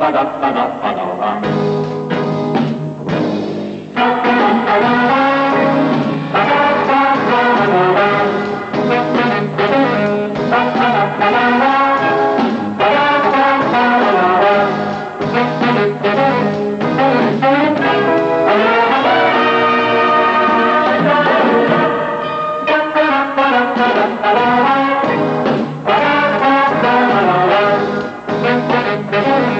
Ba-da-ba-da-ba-da-ba. Oh.